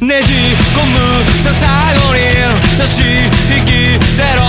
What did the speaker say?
ねじ込むさ最後に差し引きゼロ